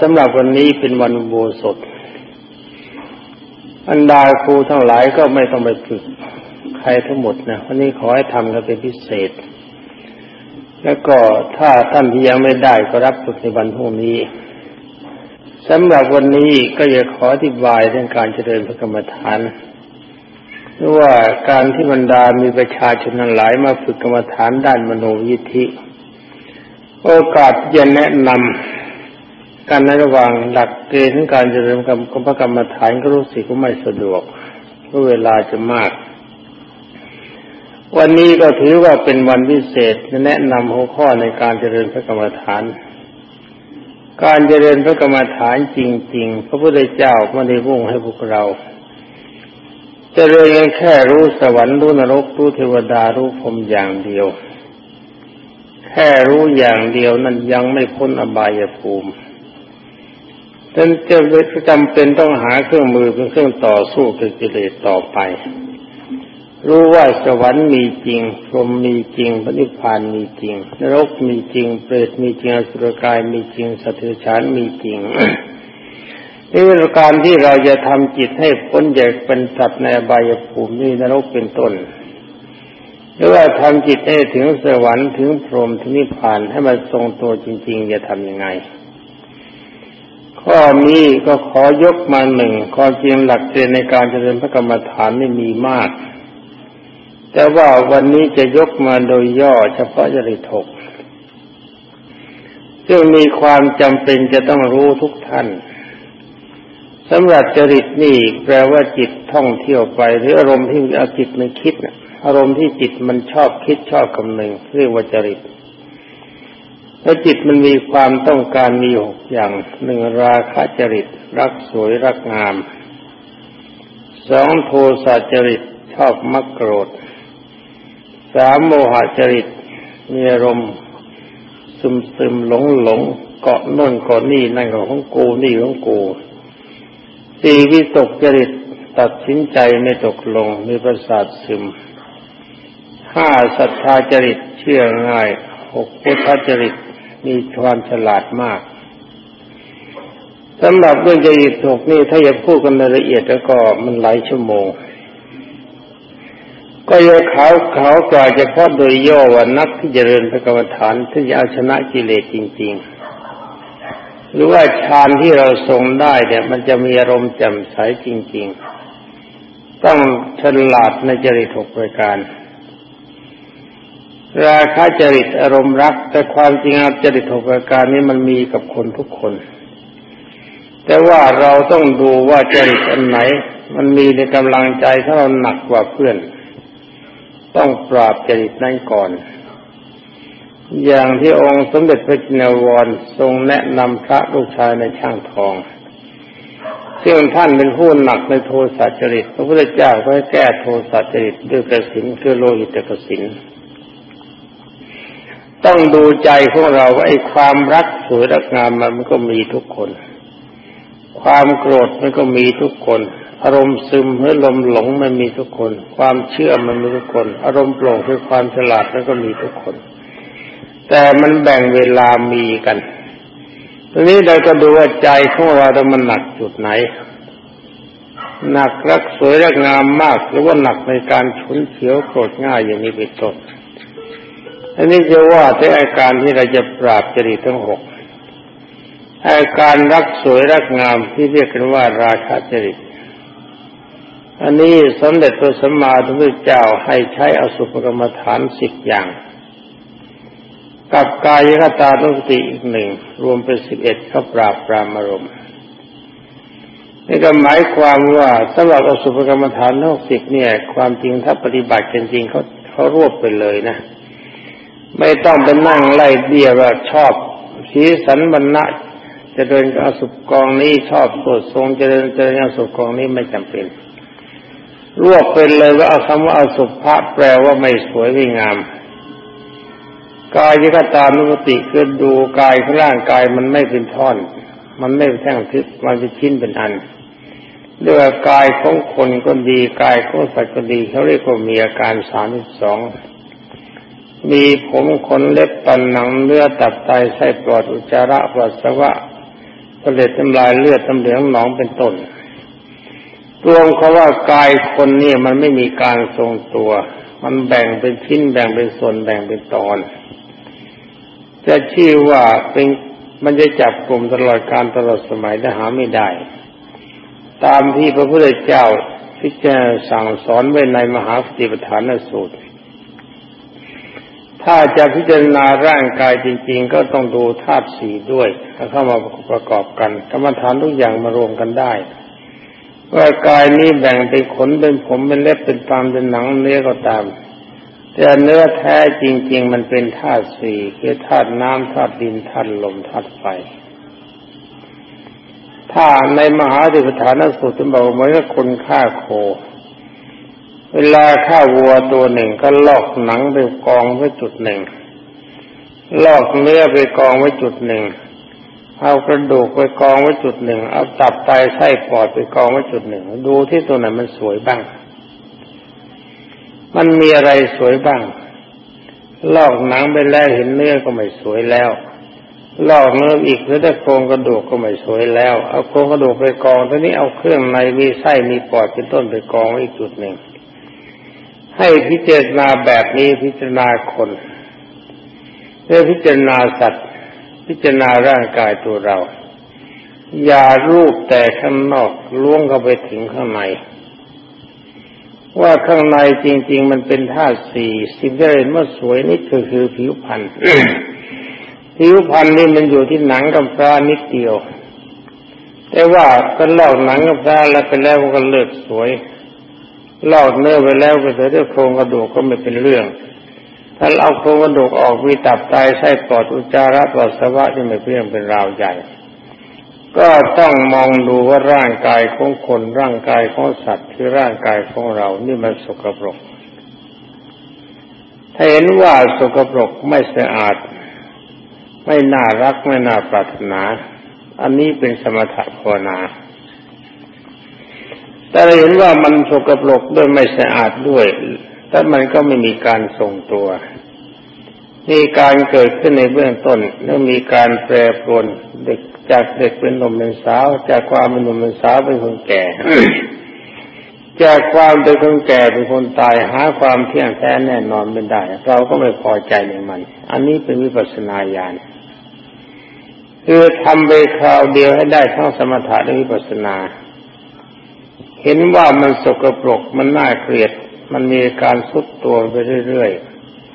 สำหรับวันนี้เป็นวันโบสถอันดาครูทั้งหลายก็ไม่ต้องไปฝึกใครทั้งหมดนะวันนี้ขอให้ทำกันเป็นพิเศษ แล้วก็ถ้าท่านที่ยังไม่ได้ก็รับฝึกในวันพรุ่งนี้สำหรับวันนี้ก็จะขออธิบายเรื่องการเจริญพระกรรมฐานว่าการที่บรรดามีประชาชนหลายมาฝึกกรรมฐานด้านมโนวิธิ โอกาสจะแนะนำ การในระหว่างหลักเกณฑ์ของการเจริญกรรมพระกรรมฐานก็รู้สึกว่าไม่สะดวกเพราะเวลาจะมาก วันนี้ก็ถือว่าเป็นวันพิเศษแนะนำหัวข้อในการเจริญพระกรรมฐาน การเจริญพระกรรมฐานจริง ๆ พระพุทธเจ้าไม่ได้มุ่งให้พวกเราจะเรียนแค่รู้สวรรค์รู้นรกรู้เทวดารู้พรมอย่างเดียว แค่รู้อย่างเดียวนั้นยังไม่พ้นอบายภูมิ จนจะจำเป็นต้องหาเครื่องมือเป็นเครื่องต่อสู้กับกิเลสต่อไป รู้ว่าสวรรค์มีจริงพรหมมีจริงพระนิพพานมีจริง นรกมีจริง เปรตมีจริงอสุรกายมีจริงสัตว์เดรัจฉานมีจริงนี่การที่เราจะทำจิตให้พ้นจากเป็นสัตว์ในบายภูมินี่นรกเป็นต้นหรือว่าทำจิตให้ถึงสวรรค์ถึงพรหมถึงนิพพานให้มันทรงตัวจริง ๆ จะทำยังไง ข้อนี้ก็ขอยกมาหนึ่งความจริงหลักเกณฑ์ในการเจริญพระกรรมฐานไม่มีมาก แต่ว่าวันนี้จะยกมาโดยย่อเฉพาะจริตกซึ่งมีความจำเป็นจะต้องรู้ทุกท่านสำหรับจริตนี่แปลว่าจิตท่องเที่ยวไป หรืออารมณ์ที่เอาจิตมันคิดอารมณ์ที่จิตมันชอบคิดชอบคำหนึ่งเรียกว่าจริต ถ้าจิตมันมีความต้องการมีหกอย่างหนึ่งราคะจริต รักสวยรักงามสองโทสะจริตชอบมักโกรธสามโมหจริตมีอารมณ์ซึมซึมหลงหลงเกาะน่นเกาะนี่นั่นของกูนี่ของกูสี่วิตกจริตตัดสินใจไม่ตกลงมีประสาทซึมห้าศรัทธาจริตเชื่อง่ายหกพุทธจริต มีความฉลาดมากสำหรับเรื่องจริตหกนี่ถ้าอยากพูดกันในละเอียดแล้วก็มันหลายชั่วโมง ก็ยังเขาเขากว่าจะพอดโดยย่อว่านักที่จเจริญพระกรรมฐานที่จะเอาชนะกิเลสจริง ๆ หรือว่าฌานที่เราทรงได้เนี่ยมันจะมีอารมณ์แจ่มใสจริง ๆ ต้องฉลาดในจริตหกประการ ราคะจริตอารมณ์รัก แต่ความจริงจริตหกประการนี้มันมีกับคนทุกคน แต่ว่าเราต้องดูว่าจริตอันไหน มันมีในกำลังใจถ้าเราหนักกว่าเพื่อน ต้องปราบจริตนั้นก่อน อย่างที่องค์สมเด็จพระจินวรทรงแนะนำพระลูกชายในช่างทองซึ่งท่านเป็นผู้หนักในโทสะจริต พระพุทธเจ้าก็ให้แก้โทสะจริตด้วยกสินคือโลหิตกสิน ต้องดูใจของเราว่าไอ้ความรักสวยรักงามมันก็มีทุกคน ความโกรธมันก็มีทุกคน อารมณ์ซึมหรือลมหลงมันมีทุกคน ความเชื่อมันมีทุกคน อารมณ์โปร่งคือความฉลาดมันก็มีทุกคน แต่มันแบ่งเวลามีกันทีนี้เราก็ดูว่าใจของเราแต่มันหนักจุดไหน หนักรักสวยรักงามมาก หรือว่าหนักในการฉุนเฉียวโกรธง่ายอย่างนี้เป็นต้น อันนี้จะว่าที่อาการที่เราจะปราบจริตทั้งหกอาการรักสวยรักงามที่เรียกกันว่าราคะจริต อันนี้สมเด็จตัวสัมมาสัมพุทธเจ้าให้ใช้อสุภกรรมฐานสิบอย่าง กับกายคตานุสติอีกหนึ่งรวมเป็นสิบเอ็ดเขาปราบปรามอารมณ์นี่ก็หมายความว่าสำหรับอสุภกรรมฐานทั้งสิบเนี่ย ความจริงถ้าปฏิบัติจริงเขาเขารวบไปเลยนะ ไม่ต้องไปนั่งไล่เบี้ยว่าชอบสีสันบรรณะจะเดินอสุกองนี้ชอบสดทรงจะเดินเจริญอสุกองนี้ไม่จำเป็น รวบเป็นเลยว่าเอาคำว่าอสุภะแปลว่าไม่สวยไม่งามกายยกตานุสติคือดูกายของร่างกายมันไม่เป็นท่อน มันไม่เป็นแท่งทึบมันเป็นชิ้นเป็นอันด้วยกายของคนก็ดีกายของสัตว์ก็ดีเขาเรียกว่ามีอาการสามสิบสอง มีผมขนเล็บปันหนังเนื้อตับไตไส้ปอดอุจจาระปัสสาวะเสล็ดน้ำลายเลือดน้ำเหลืองหนองเป็นต้นรวมเขาว่ากายคนนี่มันไม่มีการทรงตัว มันแบ่งเป็นชิ้นแบ่งเป็นส่วนแบ่งเป็นตอน จะชื่อว่าเป็นมันจะจับกลุ่มตลอดการตลอดสมัยได้หาไม่ได้ ตามที่พระพุทธเจ้าพิจารณาสั่งสอนไว้ในมหาสติปัฏฐานสูตร ถ้าจะพิจารณาร่างกายจริง ๆ ก็ต้องดูธาตุสี่ด้วยถ้าเข้ามาประกอบกันกรรมฐานทุกอย่างมารวมกันได้ว่ากายนี้แบ่งเป็นขนเป็นผมเป็นเล็บเป็นตามเป็นหนังเนื้อก็ตาม แต่เนื้อแท้จริง ๆ มันเป็นธาตุสี่คือธาตุน้ำธาตุดินธาตุลมธาตุไฟถ้าในมหาดิปฐานสูตรบอกเหมือนกับคนฆ่าโค เวลาฆ่าวัวตัวหนึ่งก็ลอกหนังไปกองไว้จุดหนึ่ง ลอกเนื้อไปกองไว้จุดหนึ่ง เอากระดูกไปกองไว้จุดหนึ่ง เอาตับไตไส้ปอดไปกองไว้จุดหนึ่ง ดูที่ตัวไหนมันสวยบ้าง มันมีอะไรสวยบ้าง ลอกหนังไปแล้วเห็นเนื้อก็ไม่สวยแล้วลอกเนื้ออีกแล้วได้โครงกระดูกก็ไม่สวยแล้ว เอาโครงกระดูกไปกองทีนี้เอาเครื่องในมีไส้มีปอดเป็นต้นไปกองไว้อีกจุดหนึ่ง ให้พิจารณาแบบนี้พิจารณาคนเพื่อพิจารณาสัตว์ พิจารณาร่างกายตัวเรา อย่ารูปแต่ข้างนอกล้วงเข้าไปถึงข้างในว่าข้างในจริง ๆ มันเป็นธาตุสี่สิ่งที่เห็นว่าสวยนี่คือคือผิวพรรณผิวพรรณนี่มันอยู่ที่หนังกับปลานิดเดียว แต่ว่าก็ลอกหนังกับปลาแล้วไปแล้วก็เลิกสวย ลอกเนื้อไปแล้วก็เสียโครงกระดูกก็ไม่เป็นเรื่อง ถ้าเอาโครงกระดูกออกมีตับไตไส้ปอดอุจจาระปัสสาวะที่ไม่เพียงเป็นราวใหญ่ ก็ต้องมองดูว่าร่างกายของคนร่างกายของสัตว์คือร่างกายของเรานี่มันสกปรก ถ้าเห็นว่าสกปรกไม่สะอาด ไม่น่ารักไม่น่าปรารถนา อันนี้เป็นสมถะภาวนา แต่เราเห็นว่ามันสกปรกด้วยไม่สะอาดด้วยแต่มันก็ไม่มีการทรงตัวมีการเกิดขึ้นในเบื้องต้นแล้วมีการแปรปรวนเด็กจากเด็กเป็นหนุ่มเป็นสาว จากความเป็นหนุ่มเป็นสาวเป็นคนแก่จากความเป็นคนแก่เป็นคนตายหาความเที่ยงแท้แน่นอนไม่ได้ เราก็ไม่พอใจในมัน อันนี้เป็นวิปัสสนาญาณคือทำไปคราวเดียวให้ได้ทั้งสมถะและวิปัสสนา เห็นว่ามันสกปรกมันน่าเกลียด มันมีการสุดตัวไปเรื่อย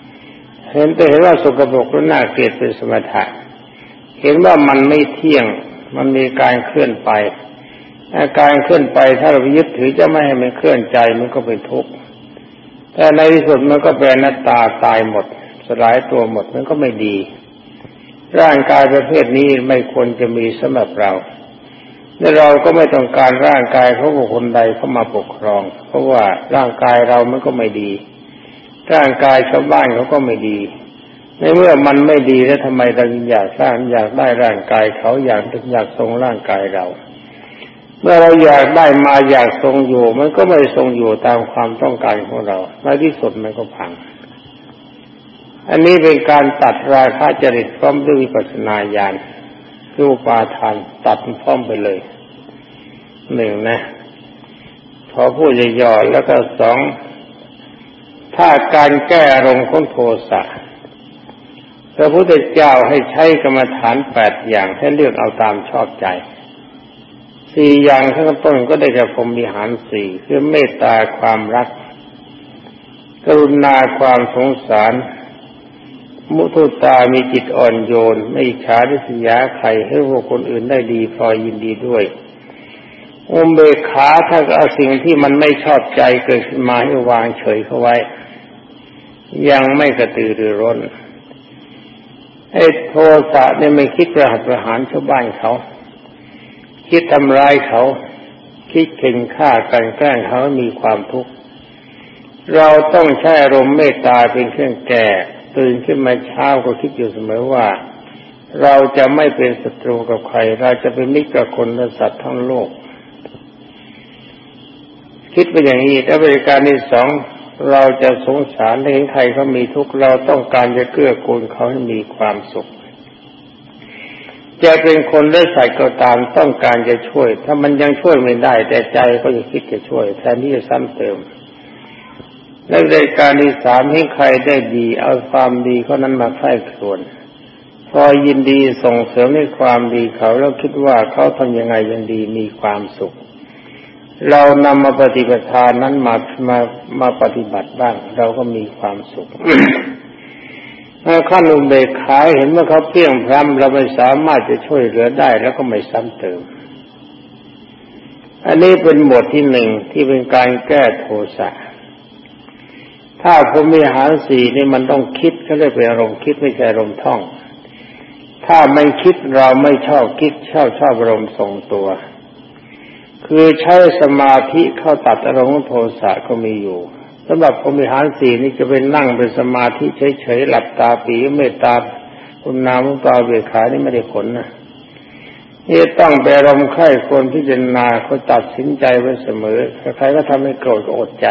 ๆ เห็นแต่เห็นว่าสกปรกและน่าเกลียดเป็นสมถะเห็นว่ามันไม่เที่ยง มันมีการเคลื่อนไปอาการเคลื่อนไปถ้าเรายึดถือจะไม่ให้มันเคลื่อนใจมันก็เป็นทุกข์แต่ในที่สุดมันก็เป็นนัตตาตายหมด สลายตัวหมดมันก็ไม่ดี ร่างกายประเภทนี้ไม่ควรจะมีสำหรับเรา และเราก็ไม่ต้องการร่างกายเขาบุคคลใดเข้ามาปกครอง เพราะว่าร่างกายเรามันก็ไม่ดี ร่างกายชาวบ้านเขาก็ไม่ดี ในเมื่อมันไม่ดีแล้วทำไมเราอยากสร้างอยากได้ร่างกายเขาอยากอยากทรงร่างกายเรา เมื่อเราอยากได้มาอยากทรงอยู่ มันก็ไม่ทรงอยู่ตามความต้องการของเราในที่สุดมันก็พัง อันนี้เป็นการตัดราคะจริตพร้อมด้วยวิปัสสนาญาณ รูปาทานตัดพร้อมไปเลยหนึ่งนะ พอพูดย่อๆแล้วก็สองถ้าการแก้อารมณ์ของโทสะพระพุทธเจ้าให้ใช้กรรมฐานแปดอย่างให้เลือกเอาตามชอบใจสี่อย่างข้างต้นก็ได้แก่พรมวิหารสี่คือเมตตาความรัก กรุณาความสงสาร มุทุตามีจิตอ่อนโยน ไม่ฉาดิสยาใครให้พวกคนอื่นได้ดีพอยินดีด้วยอุเบกขาถ้าเอาสิ่งที่มันไม่ชอบใจเกิดขึ้นมาให้วางเฉยเข้าไว้ ยังไม่กระตือรือร้นไอ้โทสะเนี่ยไม่คิดประหัตประหารชาวบ้านเขา คิดทำร้ายเขา คิดเข่งฆ่ากันแกล้งเขามีความทุกข์เราต้องใช้อารมณ์เมตตาเป็นเครื่องแก่ ตื่นขึ้นมาเช้าก็คิดอยู่เสมอว่า เราจะไม่เป็นศัตรูกับใคร เราจะเป็นมิตรกับคนและสัตว์ทั้งโลก คิดไปอย่างนี้ถ้าบริการที่สองเราจะสงสารเห็นใครเขามีทุกข์เราต้องการจะเกื้อกูลเขาให้มีความสุข จะเป็นคนได้ใส่ก็ตามต้องการจะช่วย ถ้ามันยังช่วยไม่ได้แต่ใจก็จะคิดจะช่วยแทนที่จะซ้ำเติม ในรายการที่สามให้ใครได้ดี เอาความดีเขานั้นมาใคร่ควญพอยินดีส่งเสริมในความดีเขาแล้วคิดว่าเขาทำยังไงยังดีมีความสุข เรานำมาปฏิบัติทานนั้นมามามาปฏิบัติบ้าง เราก็มีความสุขถ้าขั้นอุเบกขาเห็นว่าเขาเพี้ยงพรำเราไม่สามารถจะช่วยเหลือได้แล้วก็ไม่ซ้ำเติม อันนี้เป็นบทที่หนึ่งที่เป็นการแก้โทสะ ถ้าผมมีหารสี่นี่มันต้องคิดเขาเรียกเป็นอารมณ์คิดไม่ใช่อารมณ์ท่อง ถ้าไม่คิดเราไม่ชอบคิดชอบชอบอารมณ์ทรงตัว คือใช้สมาธิเข้าตัดอารมณ์โทสะก็มีอยู่สำหรับพรมิหารสี่นี่จะเป็นนั่งเป็นสมาธิเฉยๆหลับตาปีเมตตาคุณนามุตาเบขานี่ไม่ได้ผลนะนี่ต้องไปรมไข่คนพิจารณาเขาตัดสินใจไว้เสมอใครก็ทำให้โกรธก็อดใจ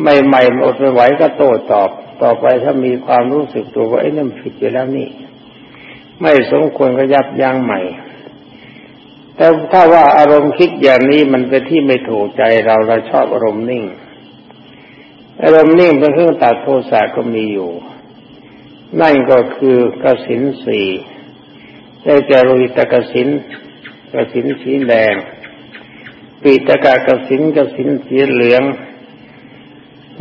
ใหม่ๆอดไม่ไหวก็โต้ตอบ ต่อไปถ้ามีความรู้สึกตัวว่าไอ้นั่นผิดไปแล้วนี่ ไม่สมควรก็ยับยั้งใหม่ แต่ถ้าว่าอารมณ์คิดอย่างนี้มันเป็นที่ไม่ถูกใจเราเราชอบอารมณ์นิ่ง อารมณ์นิ่งเป็นเครื่องตัดโทสะก็มีอยู่ นั่นก็คือกสินสี่ได้แก่โลหิตกสินกสินสีแดงปีตกะกสินกสินสีเหลือง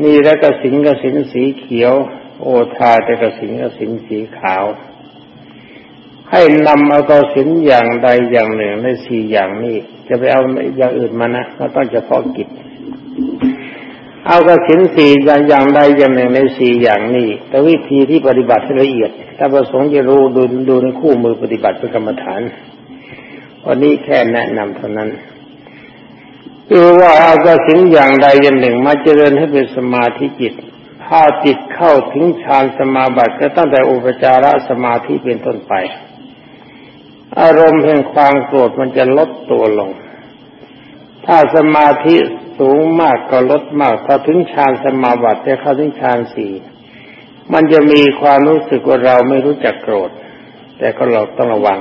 นี่แล้วก็สิงกสินสีเขียว โอทาแต่กสินกสินสีขาว ให้นำเอากสินอย่างใดอย่างหนึ่งในสี่อย่างนี้ จะไปเอาอย่างอื่นมานะเราต้องเฉพาะกิจ เอากสินสี่อย่างอย่างใดอย่างหนึ่งในสี่อย่างนี้ แต่วิธีที่ปฏิบัติละเอียด ถ้าประสงค์จะรู้ดูดูในคู่มือปฏิบัติเป็นกรรมฐาน วันนี้แค่แนะนำเท่านั้น คือว่าเอากสินอย่างใดอย่างหนึ่งมาเจริญให้เป็นสมาธิจิต ถ้าจิตเข้าถึงฌานสมาบัติก็ตั้งแต่อุปจารสมาธิเป็นต้นไป อารมณ์แห่งความโกรธมันจะลดตัวลง ถ้าสมาธิสูงมากก็ลดมากถ้าถึงฌานสมาบัติจะเข้าถึงฌานสี่มันจะมีความรู้สึกว่าเราไม่รู้จักโกรธ แต่ก็เราต้องระวัง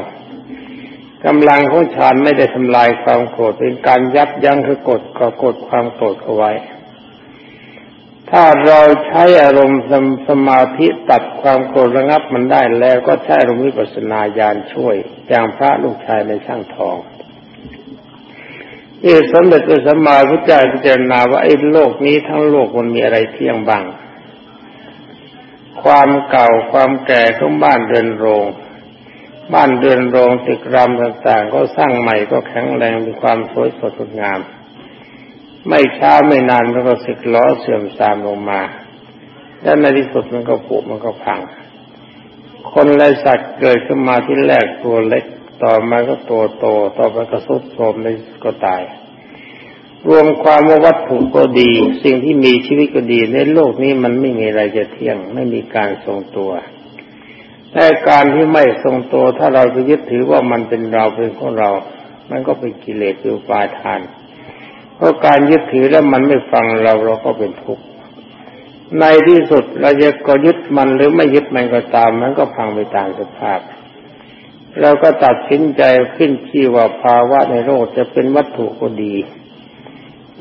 กำลังของฌานไม่ได้ทำลายความโกรธเป็นการยับยั้งคือกดก็กดความโกรธเอาไว้ ถ้าเราใช้อารมณ์สสมาธิตัดความโกรธระงับมันได้แล้วก็ใช้อารมณ์วิปัสสนาญาณช่วย อย่างพระลูกชายในช่างทองที่สมเด็จพระสัมมาพุทธเจ้าพิจารณาว่าไอ้โลกนี้ทั้งโลกมันมีอะไรเที่ยงบ้าง ความเก่าความแก่ของบ้านเรือนโรง บ้านเรือนโรงตึกรามต่างๆ ก็สร้างใหม่ก็แข็งแรงมีความสวยสดงดงาม ไม่ช้าไม่นานมันก็สึกล้อเสื่อมทรามลงมา แล้วในที่สุดมันก็ผุมันก็พัง คนและสัตว์เกิดขึ้นมาที่แรกตัวเล็ก ต่อมาก็ตัวโต ต่อไปก็สุดโทรมในก็ตาย รวมความว่าวัตถุก็ดี สิ่งที่มีชีวิตก็ดีในโลกนี้มันไม่มีอะไรจะเที่ยง ไม่มีการทรงตัว แต่การที่ไม่ทรงตัวถ้าเราไปยึดถือว่ามันเป็นเราเป็นของเรา มันก็เป็นกิเลสคือปาทาน เพราะการยึดถือแล้วมันไม่ฟังเราเราก็เป็นทุกข์ ในที่สุดเราจะก็ยึดมันหรือไม่ยึดมันก็ตาม มันก็พังไปตามสภาพ เราก็ตัดสินใจขึ้นที่ว่าภาวะในโลกจะเป็นวัตถุก็ดี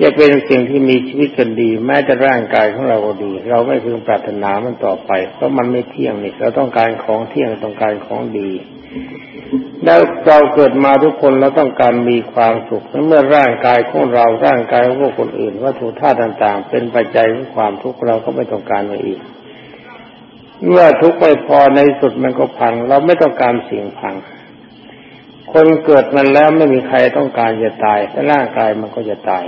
จะเป็นสิ่งที่มีชีวิตกันดี แม้แต่ร่างกายของเราก็ดี เราไม่พึงปรารถนามันต่อไป เพราะมันไม่เที่ยงนี่เราต้องการของเที่ยงต้องการของดีแล้วเราเกิดมาทุกคนเราต้องการมีความสุขเมื่อร่างกายของเราร่างกายของคนอื่นวัตถุธาตุต่าง ๆ เป็นปัจจัยของความทุกข์เราก็ไม่ต้องการมาอีก เมื่อทุกข์ไม่พอในสุดมันก็พัง เราไม่ต้องการสิ่งพัง คนเกิดมันแล้วไม่มีใครต้องการจะตายแต่ร่างกายมันก็จะตาย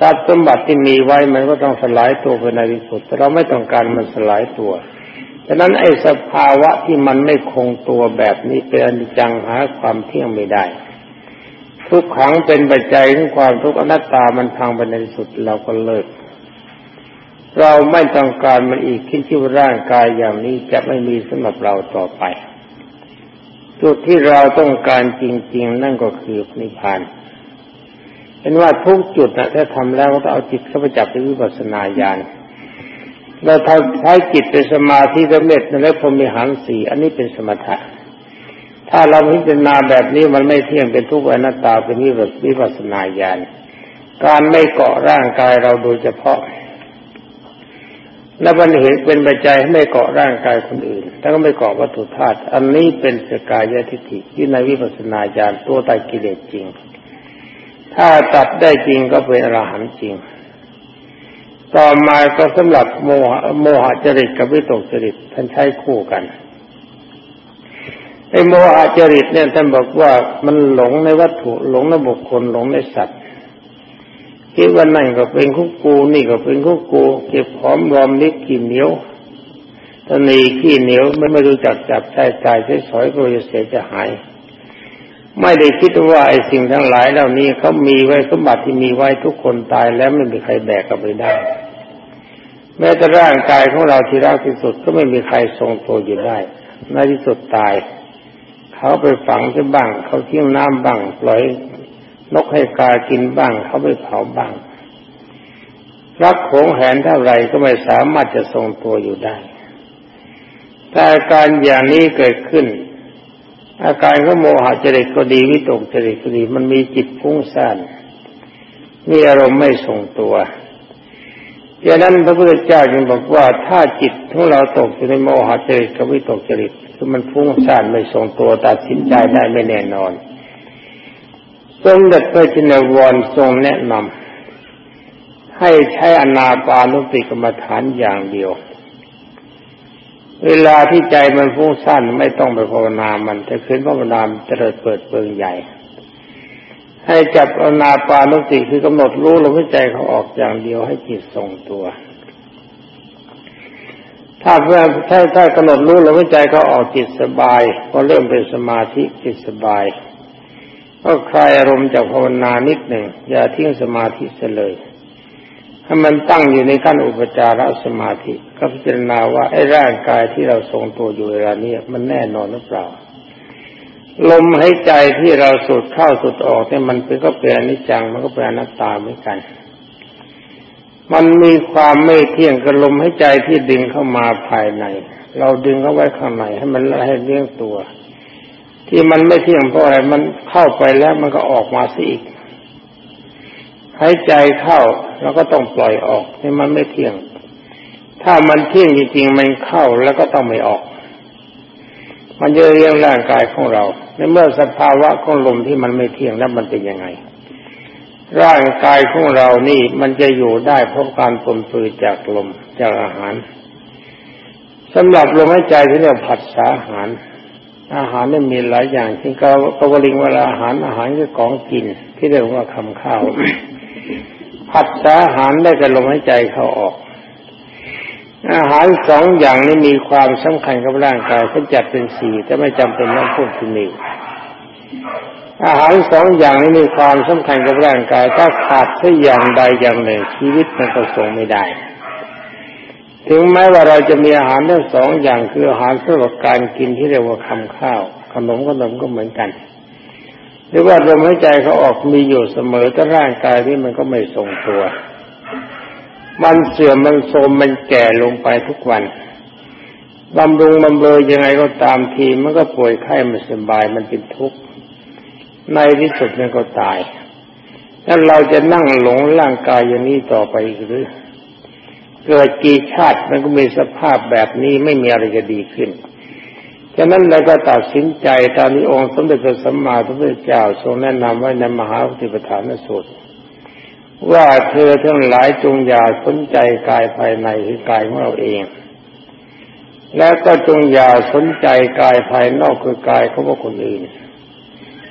ทรัพย์สมบัติที่มีไว้มันก็ต้องสลายตัวไปในที่สุดแต่เราไม่ต้องการมันสลายตัวฉะนั้นไอ้สภาวะที่มันไม่คงตัวแบบนี้เป็นอนิจจังหาความเที่ยงไม่ได้ ทุกขังเป็นปัจจัยของความทุกข์อนัตตามันพังไปในที่สุดเราก็เลิก เราไม่ต้องการมันอีกคิดที่ร่างกายอย่างนี้จะไม่มีสำหรับเราต่อไปจุดที่เราต้องการจริง ๆ นั่นก็คือนิพพาน เป็นว่าทุกจุดนะถ้าทำแล้วก็ต้องเอาจิตเข้าไปจับในวิปัสสนาญาณเราทำใช้จิตเป็นสมาธิสำเร็จแล้วพรมีหันสีอันนี้เป็นสมถะ ถ้าเราพิจารณาแบบนี้มันไม่เที่ยงเป็นทุกข์อนัตตาเป็นวิปัสสนาญาณการไม่เกาะร่างกายเราโดยเฉพาะ และมันเห็นเป็นปัจจัยให้ไม่เกาะร่างกายคนอื่นถ้าก็ไม่เกาะวัตถุธาตุอันนี้เป็นสกายทิฏฐิที่ในวิปัสสนาญาณตัวตายกิเลสจริง ถ้าตัดได้จริงก็เป็นอรหันต์จริง ต่อมาก็สำหรับโมหะโมหจริตกับวิตกจริตท่านใช้คู่กันไอ้โมหะจริตเนี่ยท่านบอกว่ามันหลงในวัตถุหลงในบุคคลหลงในสัตว์คิดว่านั่นก็เป็นคุกกู นี่ก็เป็นคุกกู เก็บหอมรอมนิดกี่เหนียวตนีขี้เหนียวไม่ไม่รู้จักจับใช้ใจใช้สอยก็จะเสียจะหาย ไม่ได้คิดว่าไอ้สิ่งทั้งหลายเหล่านี้เขามีไว้สมบัติที่มีไว้ทุกคนตายแล้วไม่มีใครแบกกลับไปได้ แม้แต่ร่างกายของเราที่รักที่สุดก็ไม่มีใครทรงตัวอยู่ได้ในที่สุดตายเขาไปฝังที่บ้างเขาเที่ยงน้ำบ้างปล่อยนกให้กากินบ้าง เขาไปเผาบ้างรักโขงแหนเท่าไรก็ไม่สามารถจะทรงตัวอยู่ได้แต่อาการอย่างนี้เกิดขึ้น อาการของโมหะจริตก็ดีวิตกจริตก็ดี มันมีจิตฟุ้งซ่านมีอารมณ์ไม่ทรงตัวดังนั้นพระพุทธเจ้าจึงบอกว่าถ้าจิตของเราตกอยู่ในโมหะจริตกับวิตกจริตคือมันฟุ้งซ่านไม่ทรงตัวตัดสินใจได้ไม่แน่นอนสมเด็จพระจินวรทรงแนะนำให้ใช้อนาปานุติกรรมฐานอย่างเดียว เวลาที่ใจมันฟุ้งซ่านไม่ต้องไปภาวนามันแต่คืนภาวนาจะเกิดเปิดเปิงใหญ่ ให้จับอนาปานุติคือกำหนดรู้ลมหายใจเขาออกอย่างเดียวให้จิตทรงตัว ถ้าเพื่อถ้าถ้ากำหนดรู้ลมหายใจเขาออกจิตสบายก็เริ่มเป็นสมาธิจิตสบาย ก็คลายอารมณ์จากภาวนานิดหนึ่งอย่าทิ้งสมาธิเสียเลย ให้มันตั้งอยู่ในขั้นอุปจารสมาธิ ก็พิจารณาว่าไอ้ร่างกายที่เราทรงตัวอยู่เวลานี้มันแน่นอนหรือเปล่า ลมหายใจที่เราสูดเข้าสูดออกเนี่ยมันเป็นก็เป็นอนิจจังมันก็เป็นอนัตตาเหมือนกัน มันมีความไม่เที่ยงกับลมหายใจที่ดึงเข้ามาภายใน เราดึงเข้าไว้ข้างในให้มันให้เลี้ยงตัว ที่มันไม่เที่ยงเพราะอะไรมันเข้าไปแล้วมันก็ออกมาสิอีก หายใจเข้าแล้วก็ต้องปล่อยออกนี่มันไม่เที่ยง ถ้ามันเที่ยงจริงๆมันเข้าแล้วก็ต้องไม่ออก มันจะเรียงร่างกายของเรา ในเมื่อสภาวะของลมที่มันไม่เที่ยงแล้วมันเป็นยังไง ร่างกายของเรานี่มันจะอยู่ได้เพราะการปนปื้อจากลมจากอาหารสำหรับลมหายใจที่เรียกผัสสาอาหาร อาหารนี่มีหลายอย่างที่กกวลิงเวลาอาหารอาหารคือของกินที่เรียกว่าคำข้าว ผัสสาอาหารได้กับลมหายใจเข้าออก อาหารสองอย่างนี้มีความสำคัญกับร่างกายเขาจัดเป็นสี่แต่ไม่จำเป็นต้องพูดที่นี่อาหารสองอย่างนี้มีความสำคัญกับร่างกาย ถ้าขาดสักอย่างใดอย่างหนึ่งชีวิตมันก็ส่งไม่ได้ ถึงแม้ว่าเราจะมีอาหารทั้งสองอย่างคืออาหารสำหรับการกินที่เรียกว่าคำข้าว ขนมขนมก็เหมือนกัน หรือว่าลมหายใจเขาออกมีอยู่เสมอแต่ร่างกายที่มันก็ไม่ทรงตัว มันเสื่อมมันโทรมมันแก่ลงไปทุกวันบำรุงบำเรอยังไงก็ตามทีมันก็ป่วยไข้ไม่สบายมันเป็นทุกข์ในที่สุดมันก็ตายแล้วเราจะนั่งหลงร่างกายอย่างนี้ต่อไปหรือเกิดกี่ชาติมันก็มีสภาพแบบนี้ไม่มีอะไรจะดีขึ้น ฉะนั้นเราก็ตัดสินใจตามที่องค์สมเด็จพระสัมมาสัมพุทธเจ้าทรงแนะนำไว้ในมหาปฏิปทานสูตรว่าเธอทั้งหลายจงอย่าสนใจกายภายในคือกายของเราเอง และก็จงอย่าสนใจกายภายนอกคือกายของคนอื่น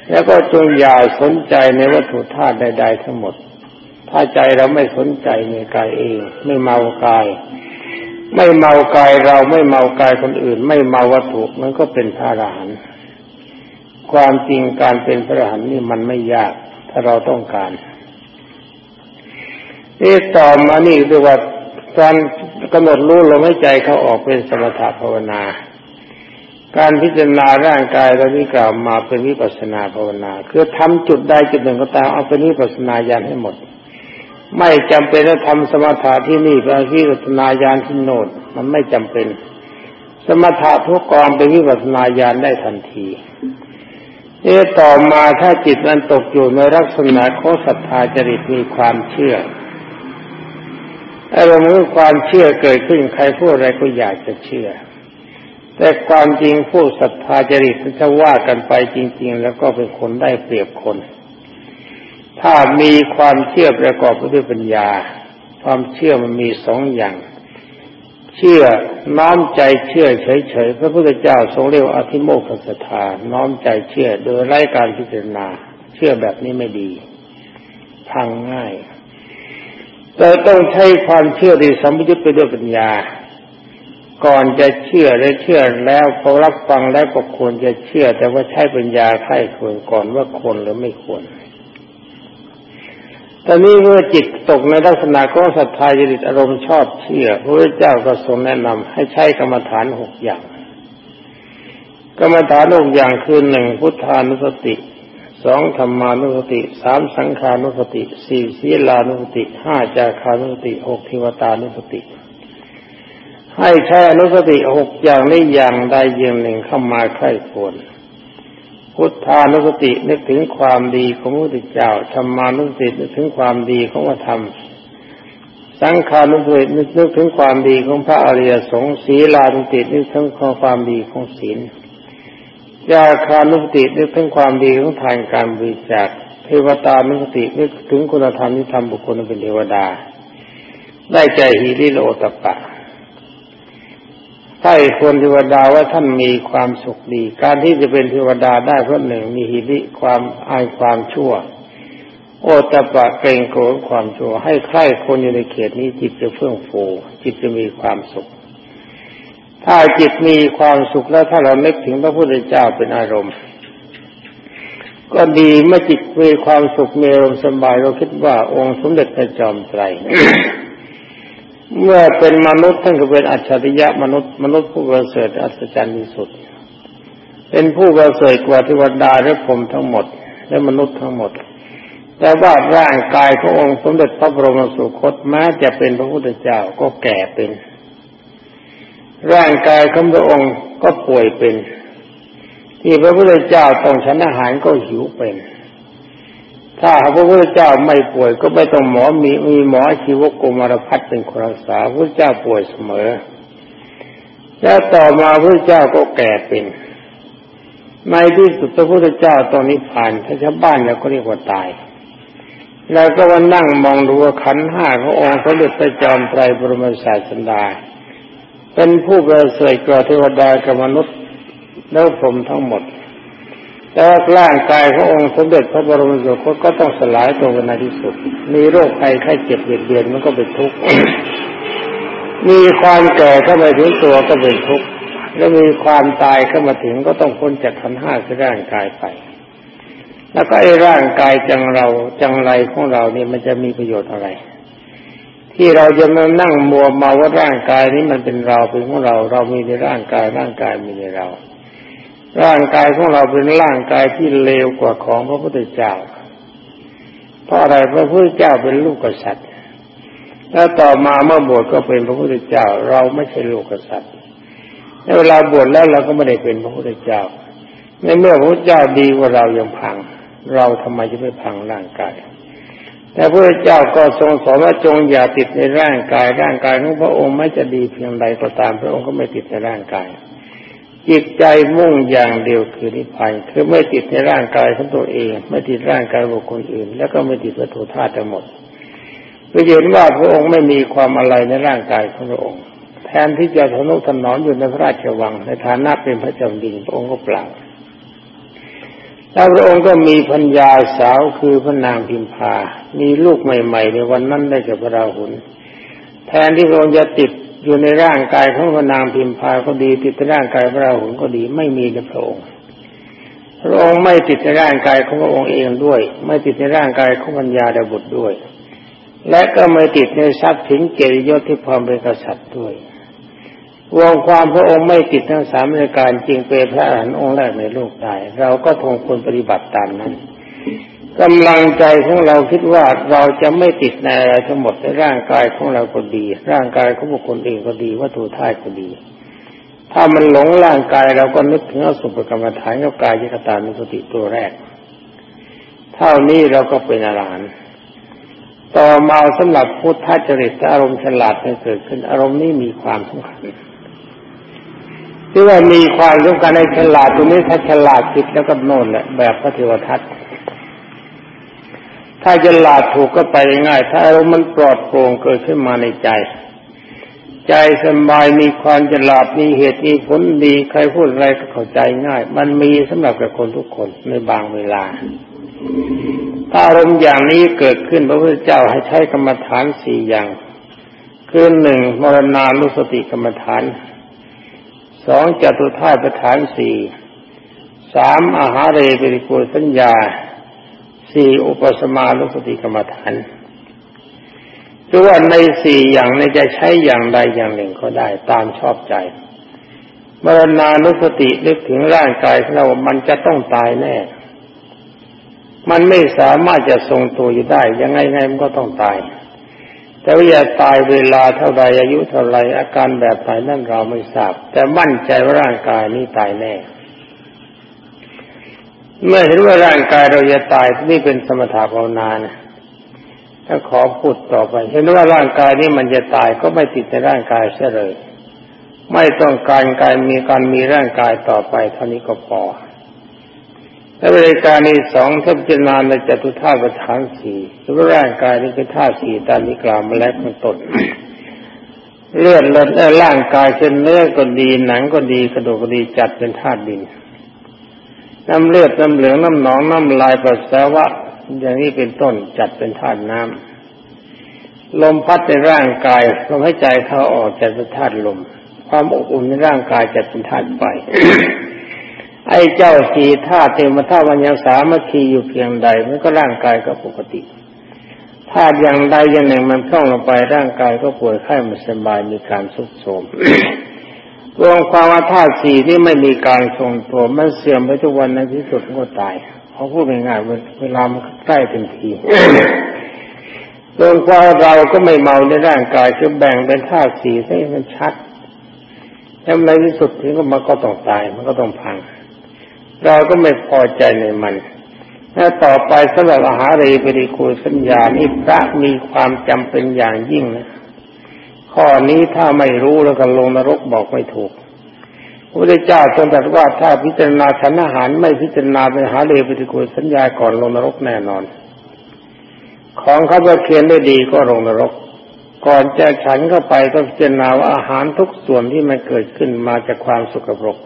แล้วก็จงอย่าสนใจในวัตถุธาตุใด ๆ ทั้งหมด ถ้าใจเราไม่สนใจในกายเอง ไม่เมากาย ไม่เมากายเราไม่เมากายคนอื่น ไม่เมาวัตถุมันก็เป็นพระอรหันต์ความจริงการเป็นพระอรหันต์นี่มันไม่ยากถ้าเราต้องการนี่ต่อมานี่เรียกว่าการกำหนดรู้ลมหายใจเขาออกเป็นสมถะภาวนา การพิจารณาร่างกายเราที่กล่าวมาเป็นวิปัสนาภาวนา คือทำจุดใดจุดหนึ่งก็ตามเอาเป็นวิปัสนาญาณให้หมด ไม่จำเป็นต้องทำสมาธิที่นี่เป็นวิปัสนาญาณที่โนดมันไม่จำเป็น สมถะทุกกองเป็นวิปัสนาญาณได้ทันทีเอต่อมาถ้าจิตมันตกอยู่ในลักษณะของศรัทธาจริตมีความเชื่อไอ้เมื่องความเชื่อเกิดขึ้นใครพูดอะไรก็อยากจะเชื่อ แต่ความจริงผู้ศรัทธาจริตถ้าว่ากันไปจริง ๆ แล้วก็เป็นคนได้เปรียบคน ถ้ามีความเชื่อประกอบไปด้วยปัญญา ความเชื่อมันมีสองอย่าง เชื่อน้อมใจเชื่อเฉยๆพระพุทธเจ้าทรงเรียกอธิโมกขศรัทธาน้อมใจเชื่อโดยไร้การพิจารณา เชื่อแบบนี้ไม่ดี พังง่ายแต่ต้องใช้ความเชื่อที่สัมยุญไปด้วยปัญญา ก่อนจะเชื่อได้เชื่อแล้วพอรับฟังแล้วก็ควรจะเชื่อ แต่ว่าใช้ปัญญาไข้ควรก่อนว่าควรหรือไม่ควร ตอนนี้เมื่อจิตตกในลักษณะของศรัทธาจริตอารมณ์ชอบเชื่อพระเจ้าก็ทรงแนะนำให้ใช้กรรมฐานหกอย่าง กรรมฐานหกอย่างคือหนึ่งพุทธานุสติสองธรรมานุสติสามสังขานุสติสี่ศีลานุสติห้าจาคานุสติหกทิวตานุสติ ให้ใช้อนุสติหกอย่างนี้อย่างใดอย่างหนึ่งเข้ามาใคร่ควร พุทธานุสตินึกถึงความดีของพระพุทธเจ้าธรรมานุสตินึกถึงความดีของพระธรรม สังขานุสตินึกถึงความดีของพระอริยสงฆ์ศีลานุสตินึกถึงความดีของศีลยาคานุสตินึกถึงความดีของทานการบริจาคเทวตานุสตินึกถึงคุณธรรมที่ทำบุคคลเป็นเทวดา ได้ใจหิริโลตปะ ใต้คนเทวดาว่าท่านมีความสุขดี การที่จะเป็นเทวดาได้เพราะหนึ่งมีหิริความอายความชั่ว โอตปะเกรงโกรธความชั่ว ให้ใคร่คนอยู่ในเขตนี้จิตจะเฟื่องฟูจิตจะมีความสุข ถ้าจิตมีความสุขแล้วถ้าเรานึกถึงพระพุทธเจ้าเป็นอารมณ์ ก็ดีเมื่อจิตมีความสุขมีอารมณ์สบายเราคิดว่าองค์สมเด็จพระจอมไตร เมื่อเป็นมนุษย์ท่านก็เป็นอัจฉริยะมนุษย์มนุษย์ผู้ประเสริฐอัศจรรย์ที่สุด เป็นผู้ประเสริฐกว่าเทวดาและพรมทั้งหมด และมนุษย์ทั้งหมด แต่ว่าร่างกายขององค์สมเด็จพระบรมสุคตแม้จะเป็นพระพุทธเจ้าก็แก่เป็น ร่างกายของพระองค์ก็ป่วยเป็น ที่พระพุทธเจ้าต้องฉันอาหารก็หิวเป็น ถ้าพระพุทธเจ้าไม่ป่วยก็ไม่ต้องหมอมีมีหมอชีวกมารพัฒเป็นคนรักษาพระเจ้าป่วยเสมอ แล้วต่อมาพระเจ้าก็แก่เป็นในที่สุดพระพุทธเจ้าตอนนี้ผ่านถ้าชาวบ้านเราก็เรียกว่าตาย แล้วก็มานั่งมองดูขันห้าขององค์พระเดชพระจอมไตรบรมศาสดาเป็นผู้ประเสริฐกว่าเทวดากับมนุษย์แล้วผมทั้งหมด แต่ร่างกายขององค์สมเด็จพระบรมสุคตก็ต้องสลายตัวในที่สุด มีโรคภัยไข้เจ็บเบียดเบียนมันก็เป็นทุกข์ มีความแก่เข้ามาถึงตัวก็เป็นทุกข์ แล้วมีความตายเข้ามาถึงก็ต้องพ้นจากขันห้าที่ร่างกายไป แล้วก็ไอ้ร่างกายจังเราจังไรของเราเนี่ยมันจะมีประโยชน์อะไร ที่เราจะมานั่งมัวมาว่าร่างกายนี้มันเป็นเราเป็นของเรา เรามีในร่างกายร่างกายมีในเรา ร่างกายของเราเป็นร่างกายที่เลวกว่าของพระพุทธเจ้า เพราะอะไรพระพุทธเจ้าเป็นลูกกษัตริย์ แล้วต่อมาเมื่อบวชก็เป็นพระพุทธเจ้า เราไม่ใช่ลูกกษัตริย์เวลาบวชแล้วเราก็ไม่ได้เป็นพระพุทธเจ้า ในเมื่อพระพุทธเจ้าดีกว่าเรายังพัง เราทำไมจะไม่พังร่างกาย แต่พระเจ้าก็ทรงสอนว่าจงอย่าติดในร่างกาย ร่างกายของพระองค์ไม่จะดีเพียงใดก็ตามพระองค์ก็ไม่ติดในร่างกาย จิตใจมุ่งอย่างเดียวคือนิพพานคือไม่ติดในร่างกายของตัวเอง ไม่ติดร่างกายของคนอื่น แล้วก็ไม่ติดวัตถุธาตุทั้งหมดเพื่อเห็นว่าพระองค์ไม่มีความอะไรในร่างกายของพระองค์ แทนที่จะทนุถนอมอยู่ในพระราชวัง ในฐานะเป็นพระเจ้าดินพระองค์ก็เปล่าแล้วพระองค์ก็มีพัญญาสาวคือพระนางพิมพา มีลูกใหม่ ๆ ในวันนั้นได้กับพระราหุลแทนที่พระองค์จะติด อยู่ในร่างกายของพระนางพิมพาก็ดี ติดในร่างกายพระราหุลก็ดีไม่มีในพระองค์พระองค์ไม่ติดในร่างกายของพระองค์เองด้วย ไม่ติดในร่างกายของปัญญาดบุตรด้วย และก็ไม่ติดในทรัพย์สินเกียรติยศที่ความเป็นกษัตริย์ด้วยวงความพระองค์ไม่ติดทั้งสามรายการจริงเป็นพระอรหันต์องค์แรกในโลกได้ เราก็ทงควรปฏิบัติตามนั้น กำลังใจของเราคิดว่าเราจะไม่ติดในอะไรทั้งหมดในร่างกายของเราก็ดี ร่างกายของบุคคลเองก็ดีวัตถุธาตุก็ดี ถ้ามันหลงร่างกายเราก็นึกถึงอสุภกรรมฐานกับกายยคตานุสติตัวแรก เท่านี้เราก็เป็นอรหันต์ต่อมาสำหรับพุทธจริตอารมณ์ฉลาดที่เกิดขึ้น อารมณ์นี้มีความสำคัญที่ว่ามีความสำคัญในฉลาดตรงนี้ถ้าฉลาดผิดแล้วก็โน่นแหละแบบพระเทวทัต ถ้าฉลาดถูกก็ไปง่าย ถ้าอารมณ์มันปลอดโปร่งเกิดขึ้นมาในใจ ใจสบายมีความฉลาดมีเหตุมีผลดีใครพูดอะไรก็เข้าใจง่าย มันมีสำหรับกับคนทุกคนในบางเวลา ถ้าอารมณ์อย่างนี้เกิดขึ้นพระพุทธเจ้าให้ใช้กรรมฐานสี่อย่าง คือหนึ่งมรณานุสติกรรมฐานสองจตุท่าประฐานสี่สามอาหารเรปริโกสัญญา สี่อุปสมานุสติกรรมฐานหรือว่าในสี่อย่างในจะใช้อย่างใดอย่างหนึ่งก็ได้ตามชอบใจมรณานุสตินึกถึงร่างกายของเรา มันจะต้องตายแน่ มันไม่สามารถจะทรงตัวอยู่ได้ ยังไงไงมันก็ต้องตาย แต่ว่าจะตายเวลาเท่าใดอายุเท่าไรอาการแบบไหนนั่นเราไม่ทราบ แต่มั่นใจว่าร่างกายนี้ตายแน่ เมื่อเห็นว่าร่างกายเราจะตายนี่เป็นสมถะภาวนานะถ้าขอพูดต่อไป เห็นว่าร่างกายนี้มันจะตายก็ไม่ติดในร่างกายเสียเลย ไม่ต้องการกายมีการมีร่างกายต่อไปเท่านี้ก็พอและบริการนี้สองท่านพิจารณาในจตุธาตุประธานสี่คือร่างกายนี้เป็นธาตุสี่ตามที่กล่าวมาแล้วข้างต้นเลือดเลือดร่างกายเช่นเนื้อก็ดีหนังก็ดีกระดูกก็ดีจัดเป็นธาตุดิน น้ำเลือดน้ำเหลืองน้ำหนองน้ำลายปัสสาวะ อย่างนี้เป็นต้นจัดเป็นธาตุน้ำลมพัดในร่างกายลมหายใจเข้าออกจัดเป็นธาตุลม ความอบอุ่นในร่างกายจัดเป็นธาตุไฟไอ้เจ้าสีธาตุเทมธาตุวันยังสามัคคีอยู่เพียงใดมันก็ร่างกายก็ปกติธาตุอย่างใดอย่างหนึ่งมันพร่องลงไปร่างกายก็ป่วยไข้ไม่สบายมีการสุดโทรม รวมความว่าธาตุสี่ที่ไม่มีการทรงตัวมันเสื่อมไปทุกวันในที่สุดก็ตายเขาพูดง่ายๆเวลามันใกล้เป็นทีรวมความเราก็ไม่เมาในร่างกายคือแบ่งเป็นธาตุสี่ให้มันชัดแล้วในที่สุดถึงก็มันก็ต้องตาย มันก็ต้องพัง เราก็ไม่พอใจในมันถ้าต่อไปสำหรับอาหารเรปริคูสัญญานี่พระมีความจำเป็นอย่างยิ่งนะ ข้อนี้ถ้าไม่รู้แล้วก็ลงนรกบอกไม่ถูกพระเจ้าทรงตรัสว่าถ้าพิจารณาฉันอาหารไม่พิจารณาเป็นหาเรปฏิกูลสัญญาก่อนลงนรกแน่นอน ของเขาจะเขียนได้ดีก็ลงนรก ก่อนจะฉันเข้าไปก็พิจารณาว่าอาหารทุกส่วนที่มันเกิดขึ้นมาจากความสุขปรก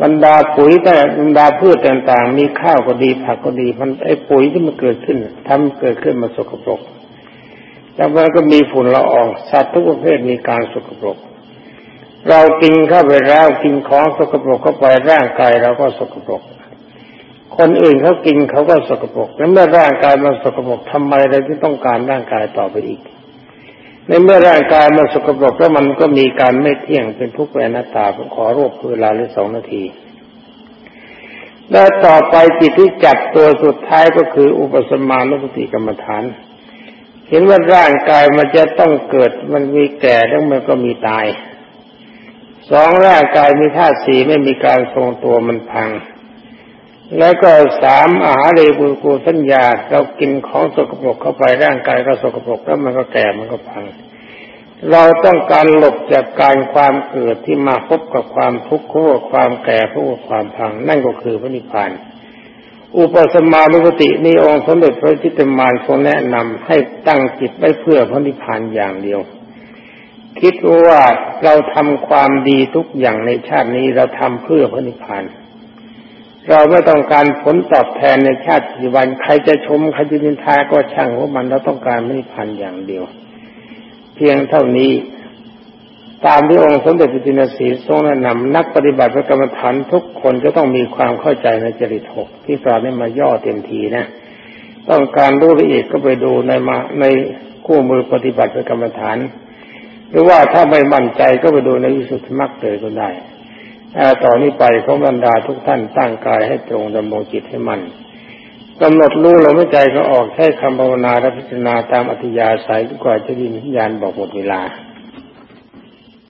บรรดาปุ๋ยแต่บรรดาพืชต่างๆ มีข้าวก็ดีผักก็ดี มันไอ้ปุ๋ยที่มันเกิดขึ้นทำเกิดขึ้นมาสกปรก แล้วมันก็มีฝุ่นละอองสัตว์ทุกประเภทมีการสกปรก เรากินเข้าไปแล้วกินของสกปรกเข้าไปร่างกายเราก็สกปรก คนอื่นเขากินเขาก็สกปรกแล้วเมื่อร่างกายมันสกปรกทำไมเราจึงต้องการร่างกายต่อไปอีก ในเมื่อร่างกายมันสกปรกแล้วมันก็มีการไม่เที่ยงเป็นทุกข์เป็นหน้าตาผมขอรวบเวลาหรือสองนาทีแล้วต่อไปจิตที่จับตัวสุดท้ายก็คืออุปสมานุสติกรรมฐาน เห็นว่าร่างกายมันจะต้องเกิด มันมีแก่แล้วมันก็มีตาย สองร่างกายมีธาตุสีไม่มีการทรงตัวมันพัง แล้วก็สามอาหารเรบุกูสัญญาเรากินของสกปรกเข้าไปร่างกายก็สกปรกแล้วมันก็แก่มันก็พัง เราต้องการหลบจากการความเกิดที่มาพบกับความทุกข์คู่ความแก่คู่ความพัง นั่นก็คือพระนิพพาน อุปสมานุปตินี่องค์สมเด็จพระจิตตมานทรงแนะนำให้ตั้งจิตไว้เพื่อพระนิพพานอย่างเดียว คิดว่าเราทำความดีทุกอย่างในชาตินี้เราทำเพื่อพระนิพพานเราไม่ต้องการผลตอบแทนในชาติปัจจุบันใครจะชมใครจะนินทาก็ช่างว่ามันเราต้องการไม่พันอย่างเดียว เพียงเท่านี้ ตามที่องค์สมเด็จพระจินสีทรงแนะนำนักปฏิบัติพระกรรมฐานทุกคนจะต้องมีความเข้าใจในจริตหกที่กล่าวนี้มาย่อเต็มทีนะ ต้องการรู้ละเอียดก็ไปดูในมาในคู่มือปฏิบัติพระกรรมฐาน หรือว่าถ้าไม่มั่นใจก็ไปดูในวิสุทธิมรรคเลยก็ได้ต่อนนี้ไปเขาบรรดาทุกท่านตั้งกายให้ตรงดำรงจิตให้มันกำหนดรู้ลมหายใจก็ออกใช้คำภาวนาและพิจารณาตามอัธยาศัยกว่าจะยินญาณบอกหมดเวลา